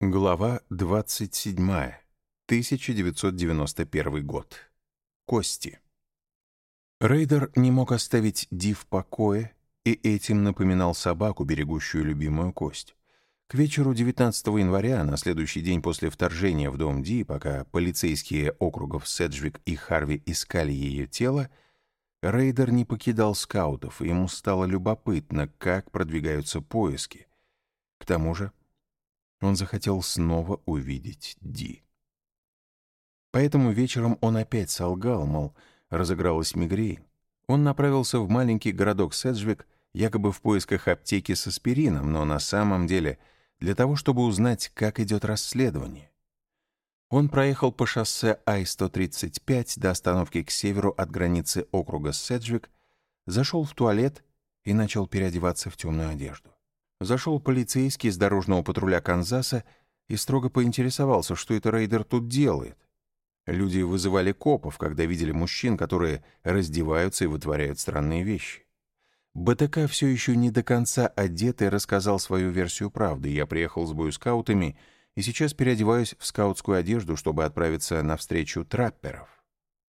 Глава 27. 1991 год. Кости. Рейдер не мог оставить Ди в покое и этим напоминал собаку, берегущую любимую кость. К вечеру 19 января, на следующий день после вторжения в дом Ди, пока полицейские округов Седжвик и Харви искали ее тело, Рейдер не покидал скаутов, и ему стало любопытно, как продвигаются поиски. К тому же он захотел снова увидеть Ди. Поэтому вечером он опять солгал, мол, разыгралась мигрень. Он направился в маленький городок Седжвик, якобы в поисках аптеки с аспирином, но на самом деле для того, чтобы узнать, как идет расследование. Он проехал по шоссе Ай-135 до остановки к северу от границы округа Седжвик, зашел в туалет и начал переодеваться в темную одежду. Зашел полицейский из дорожного патруля Канзаса и строго поинтересовался, что это рейдер тут делает. Люди вызывали копов, когда видели мужчин, которые раздеваются и вытворяют странные вещи. БТК все еще не до конца одетый рассказал свою версию правды. Я приехал с бойскаутами и сейчас переодеваюсь в скаутскую одежду, чтобы отправиться навстречу трапперов.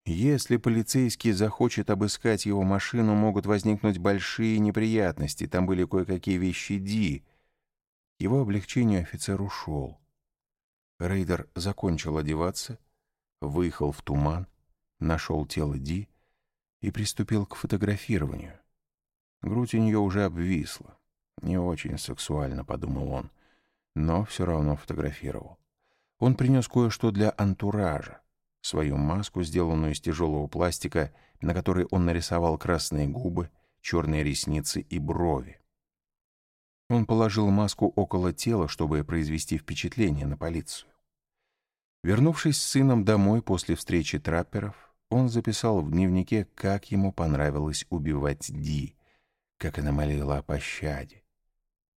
Если полицейский захочет обыскать его машину, могут возникнуть большие неприятности. Там были кое-какие вещи Ди. Его облегчению офицер ушел. Рейдер закончил одеваться, выехал в туман, нашел тело Ди и приступил к фотографированию. Грудь у нее уже обвисла. Не очень сексуально, подумал он, но все равно фотографировал. Он принес кое-что для антуража свою маску, сделанную из тяжелого пластика, на которой он нарисовал красные губы, черные ресницы и брови. Он положил маску около тела, чтобы произвести впечатление на полицию. Вернувшись с сыном домой после встречи трапперов, он записал в дневнике, как ему понравилось убивать Ди, как она молила о пощаде.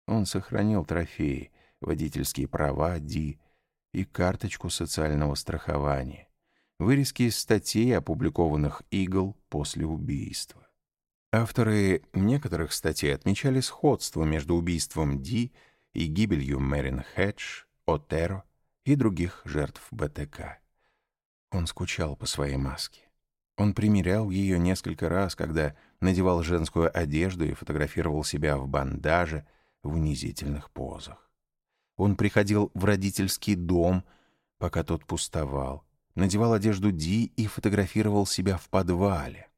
Он сохранил трофеи, водительские права Ди и карточку социального страхования вырезки из статей, опубликованных «Игл» после убийства. Авторы некоторых статей отмечали сходство между убийством Ди и гибелью Мэрин Хедж, Отеро и других жертв БТК. Он скучал по своей маске. Он примерял ее несколько раз, когда надевал женскую одежду и фотографировал себя в бандаже в унизительных позах. Он приходил в родительский дом, пока тот пустовал, надевал одежду Ди и фотографировал себя в подвале.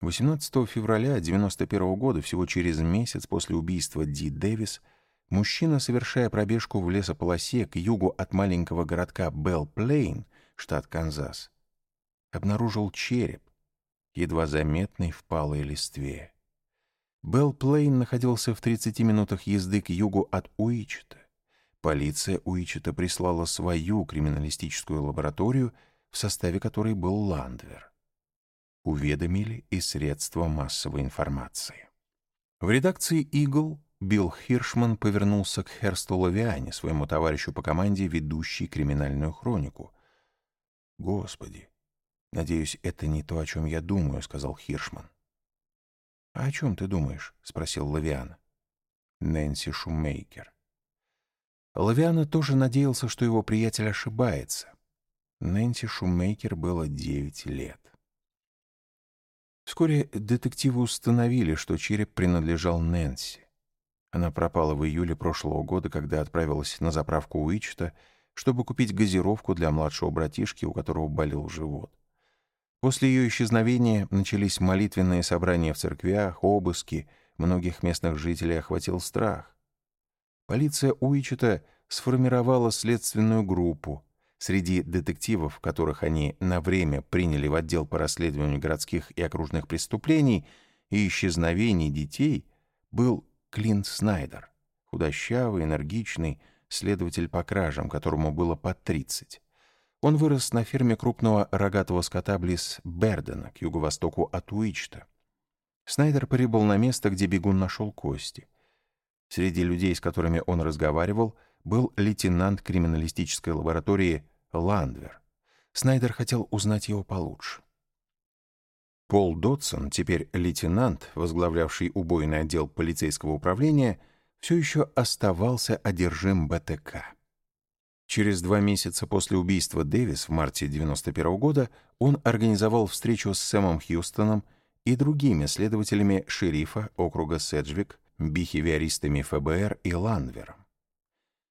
18 февраля 1991 года, всего через месяц после убийства Ди Дэвис, мужчина, совершая пробежку в лесополосе к югу от маленького городка Белл-Плейн, штат Канзас, обнаружил череп, едва заметный в палой листве. Белл-Плейн находился в 30 минутах езды к югу от Уичета. Полиция Уичета прислала свою криминалистическую лабораторию, в составе которой был Ландвер. Уведомили и средства массовой информации. В редакции «Игл» Билл Хиршман повернулся к Херсту Лавиане, своему товарищу по команде, ведущей криминальную хронику. «Господи, надеюсь, это не то, о чем я думаю», — сказал Хиршман. «А о чем ты думаешь?» — спросил Лавиан. «Нэнси Шумейкер». Лавиана тоже надеялся, что его приятель ошибается. Нэнси Шумейкер было девять лет. Вскоре детективы установили, что череп принадлежал Нэнси. Она пропала в июле прошлого года, когда отправилась на заправку Уичта, чтобы купить газировку для младшего братишки, у которого болел живот. После ее исчезновения начались молитвенные собрания в церквях, обыски, многих местных жителей охватил страх. Полиция Уичета сформировала следственную группу. Среди детективов, которых они на время приняли в отдел по расследованию городских и окружных преступлений и исчезновений детей, был Клинт Снайдер, худощавый, энергичный следователь по кражам, которому было под 30. Он вырос на ферме крупного рогатого скота близ Бердена, к юго-востоку от Уичта. Снайдер прибыл на место, где бегун нашел кости. Среди людей, с которыми он разговаривал, был лейтенант криминалистической лаборатории Ландвер. Снайдер хотел узнать его получше. Пол Дотсон, теперь лейтенант, возглавлявший убойный отдел полицейского управления, все еще оставался одержим БТК. Через два месяца после убийства Дэвис в марте 1991 года он организовал встречу с Сэмом Хьюстоном и другими следователями шерифа округа Седжвик, бихевиористами ФБР и Ланвером.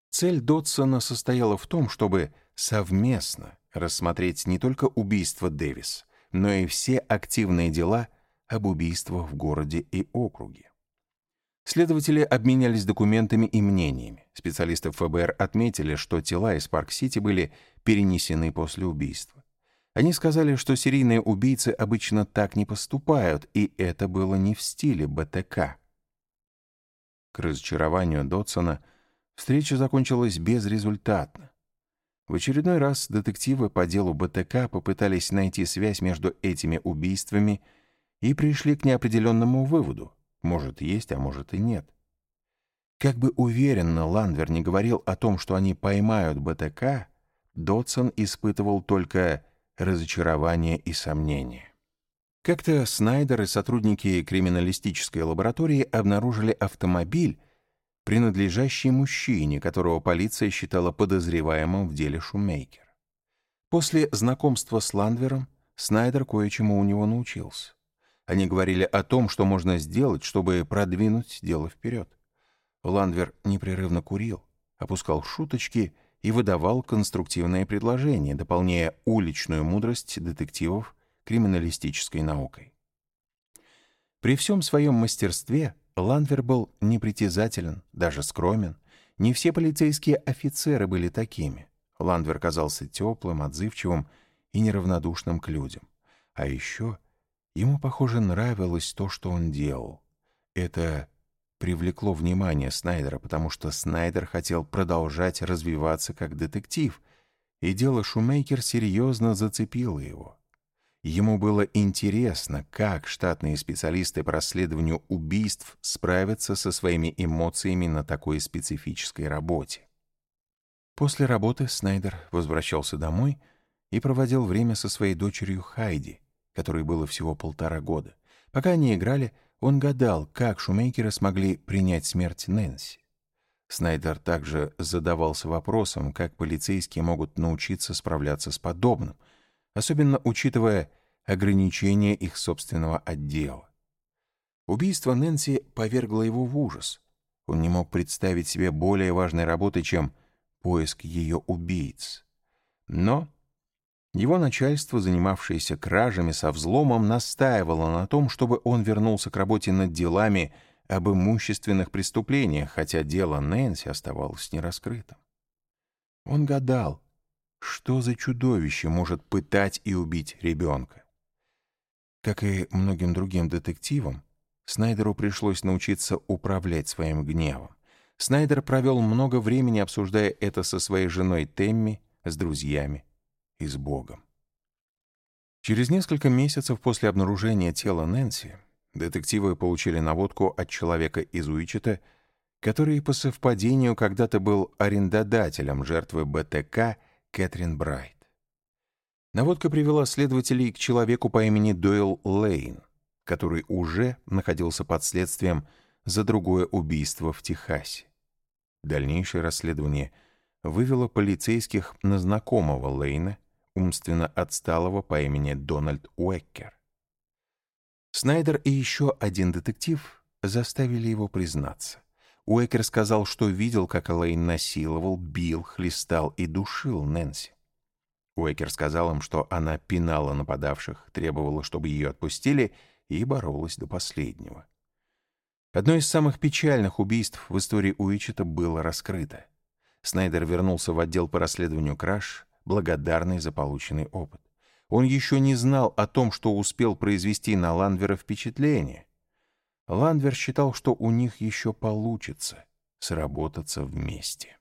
Цель Дотсона состояла в том, чтобы совместно рассмотреть не только убийство Дэвис, но и все активные дела об убийствах в городе и округе. Следователи обменялись документами и мнениями. Специалисты ФБР отметили, что тела из Парк-Сити были перенесены после убийства. Они сказали, что серийные убийцы обычно так не поступают, и это было не в стиле БТК. К разочарованию Дотсона встреча закончилась безрезультатно. В очередной раз детективы по делу БТК попытались найти связь между этими убийствами и пришли к неопределенному выводу. Может, есть, а может и нет. Как бы уверенно Ландвер не говорил о том, что они поймают БТК, Дотсон испытывал только разочарование и сомнение. Как-то Снайдер и сотрудники криминалистической лаборатории обнаружили автомобиль, принадлежащий мужчине, которого полиция считала подозреваемым в деле Шумейкер. После знакомства с Ландвером Снайдер кое-чему у него научился. Они говорили о том, что можно сделать, чтобы продвинуть дело вперед. Ландвер непрерывно курил, опускал шуточки и выдавал конструктивные предложения, дополняя уличную мудрость детективов криминалистической наукой. При всем своем мастерстве Ландвер был непритязателен, даже скромен. Не все полицейские офицеры были такими. Ландвер казался теплым, отзывчивым и неравнодушным к людям. А еще ему, похоже, нравилось то, что он делал. Это привлекло внимание Снайдера, потому что Снайдер хотел продолжать развиваться как детектив, и дело Шумейкер серьезно зацепило его. Ему было интересно, как штатные специалисты по расследованию убийств справятся со своими эмоциями на такой специфической работе. После работы Снайдер возвращался домой и проводил время со своей дочерью Хайди, которой было всего полтора года. Пока они играли, он гадал, как шумейкеры смогли принять смерть Нэнси. Снайдер также задавался вопросом, как полицейские могут научиться справляться с подобным, особенно учитывая ограничения их собственного отдела. Убийство Нэнси повергло его в ужас. Он не мог представить себе более важной работы, чем поиск ее убийц. Но его начальство, занимавшееся кражами со взломом, настаивало на том, чтобы он вернулся к работе над делами об имущественных преступлениях, хотя дело Нэнси оставалось нераскрытым. Он гадал, что за чудовище может пытать и убить ребенка. Как и многим другим детективам, Снайдеру пришлось научиться управлять своим гневом. Снайдер провел много времени, обсуждая это со своей женой Темми, с друзьями и с Богом. Через несколько месяцев после обнаружения тела Нэнси детективы получили наводку от человека из Уичета, который по совпадению когда-то был арендодателем жертвы БТК Кэтрин Брайт. Наводка привела следователей к человеку по имени Дойл Лейн, который уже находился под следствием за другое убийство в Техасе. Дальнейшее расследование вывело полицейских на знакомого Лейна, умственно отсталого по имени Дональд Уэккер. Снайдер и еще один детектив заставили его признаться. Уэкер сказал, что видел, как Элейн насиловал, бил, хлестал и душил Нэнси. Уэкер сказал им, что она пинала нападавших, требовала, чтобы ее отпустили, и боролась до последнего. Одно из самых печальных убийств в истории Уичета было раскрыто. Снайдер вернулся в отдел по расследованию краж, благодарный за полученный опыт. Он еще не знал о том, что успел произвести на Ландвера впечатление. Ландвер считал, что у них еще получится сработаться вместе.